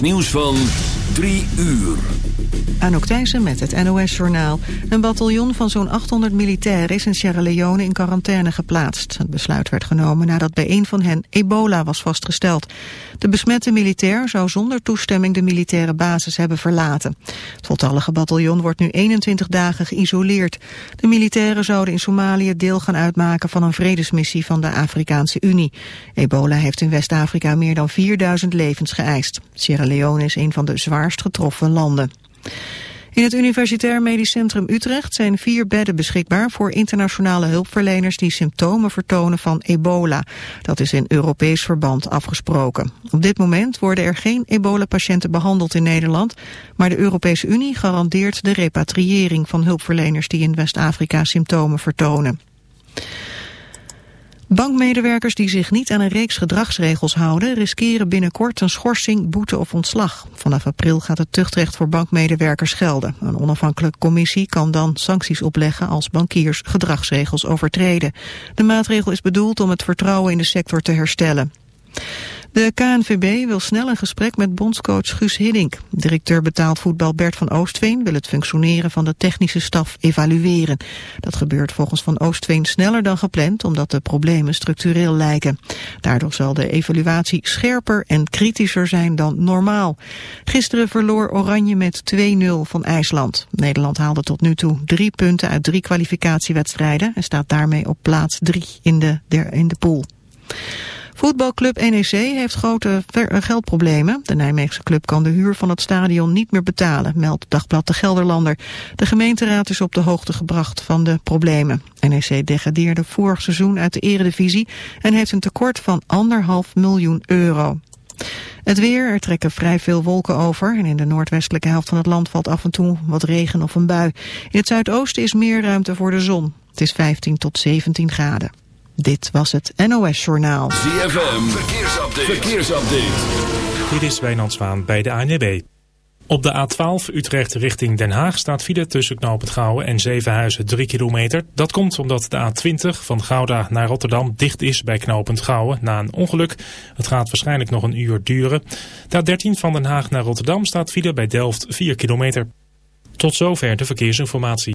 Nieuws van 3 uur. Anouk Thijssen met het NOS-journaal. Een bataljon van zo'n 800 militairen is in Sierra Leone in quarantaine geplaatst. Het besluit werd genomen nadat bij een van hen ebola was vastgesteld. De besmette militair zou zonder toestemming de militaire basis hebben verlaten. Het voltallige bataljon wordt nu 21 dagen geïsoleerd. De militairen zouden in Somalië deel gaan uitmaken van een vredesmissie van de Afrikaanse Unie. Ebola heeft in West-Afrika meer dan 4000 levens geëist. Sierra Leone is een van de getroffen landen. In het Universitair Medisch Centrum Utrecht zijn vier bedden beschikbaar voor internationale hulpverleners die symptomen vertonen van ebola. Dat is in Europees verband afgesproken. Op dit moment worden er geen ebola-patiënten behandeld in Nederland, maar de Europese Unie garandeert de repatriëring van hulpverleners die in West-Afrika symptomen vertonen. Bankmedewerkers die zich niet aan een reeks gedragsregels houden... riskeren binnenkort een schorsing, boete of ontslag. Vanaf april gaat het tuchtrecht voor bankmedewerkers gelden. Een onafhankelijke commissie kan dan sancties opleggen... als bankiers gedragsregels overtreden. De maatregel is bedoeld om het vertrouwen in de sector te herstellen. De KNVB wil snel een gesprek met bondscoach Guus Hiddink. Directeur betaald voetbal Bert van Oostveen wil het functioneren van de technische staf evalueren. Dat gebeurt volgens Van Oostveen sneller dan gepland omdat de problemen structureel lijken. Daardoor zal de evaluatie scherper en kritischer zijn dan normaal. Gisteren verloor Oranje met 2-0 van IJsland. Nederland haalde tot nu toe drie punten uit drie kwalificatiewedstrijden en staat daarmee op plaats drie in de, in de pool. Voetbalclub NEC heeft grote geldproblemen. De Nijmeegse club kan de huur van het stadion niet meer betalen, meldt Dagblad de Gelderlander. De gemeenteraad is op de hoogte gebracht van de problemen. NEC degradeerde vorig seizoen uit de eredivisie en heeft een tekort van anderhalf miljoen euro. Het weer, er trekken vrij veel wolken over en in de noordwestelijke helft van het land valt af en toe wat regen of een bui. In het zuidoosten is meer ruimte voor de zon. Het is 15 tot 17 graden. Dit was het NOS Journaal. ZFM, verkeersupdate. verkeersupdate. Dit is Wijnand Zwaan bij de ANWB. Op de A12 Utrecht richting Den Haag staat file tussen Knoop het Gouwen en Zevenhuizen 3 kilometer. Dat komt omdat de A20 van Gouda naar Rotterdam dicht is bij Knopend Gouwen na een ongeluk. Het gaat waarschijnlijk nog een uur duren. De A13 van Den Haag naar Rotterdam staat file bij Delft 4 kilometer. Tot zover de verkeersinformatie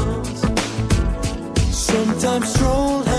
sometimes stroll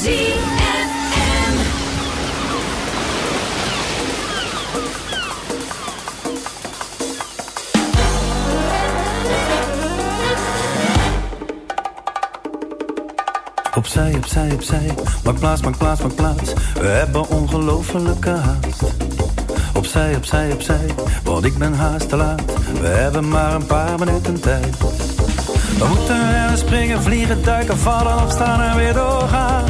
Opzij, opzij, opzij, maak plaats, maak plaats, maak plaats. We hebben ongelofelijke haast. Opzij, opzij, opzij, want ik ben haast te laat. We hebben maar een paar minuten tijd. We moeten springen, vliegen, duiken, vallen, opstaan en weer doorgaan.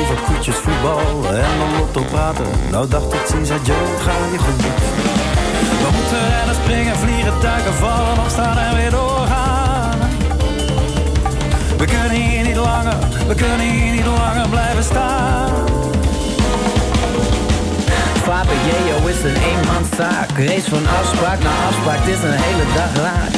Over koetjes, voetbal en dan lotto praten. Nou dacht ik, ziens, adieu, het gaat je goed. We moeten rennen, springen, vliegen, duiken, vallen, opstaan en weer doorgaan. We kunnen hier niet langer, we kunnen hier niet langer blijven staan. Vader Jeo is een eenmanszaak. Race van afspraak naar afspraak, het is een hele dag raak.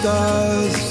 stars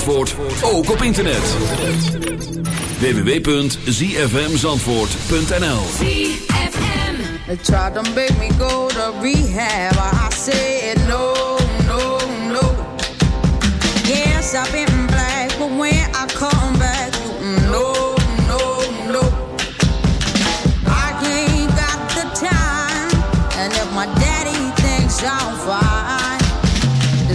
Zandvoort ook op internet. www.zfmzandvoort.nl They tried to make me go to rehab. I said no, no, no. Yes, I've been black, but when I come back, no, no, no. I ain't got the time, and if my daddy thinks I'm fine.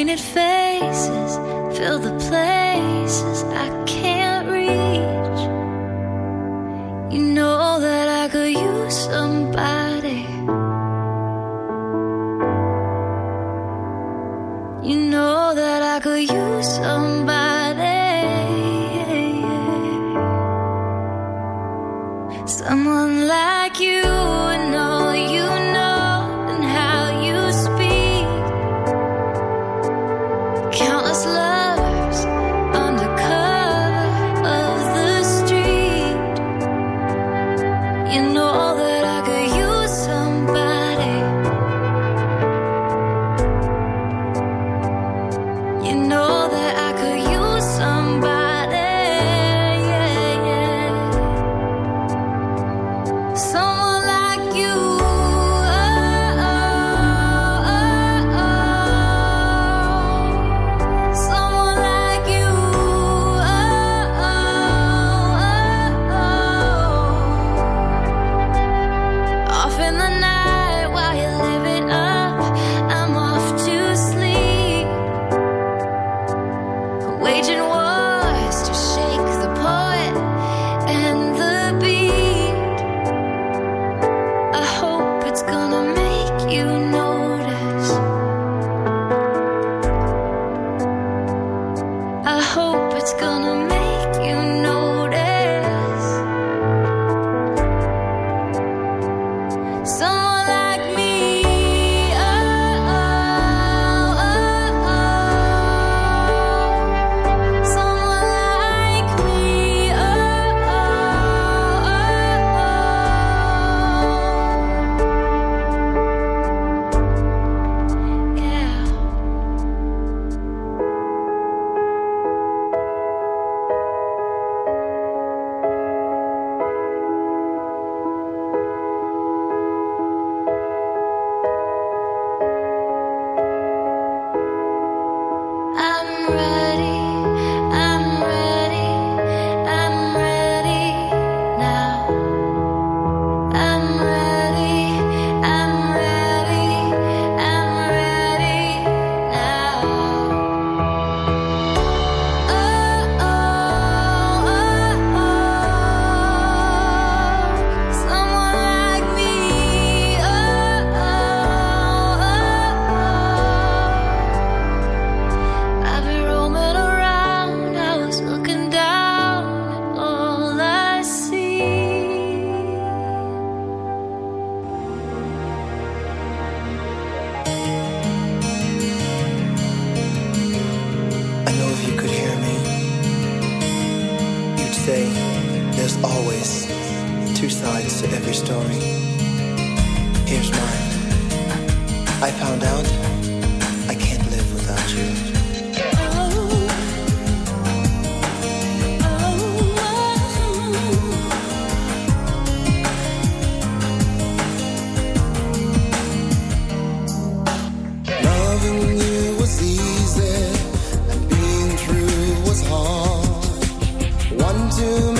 painted fair? to me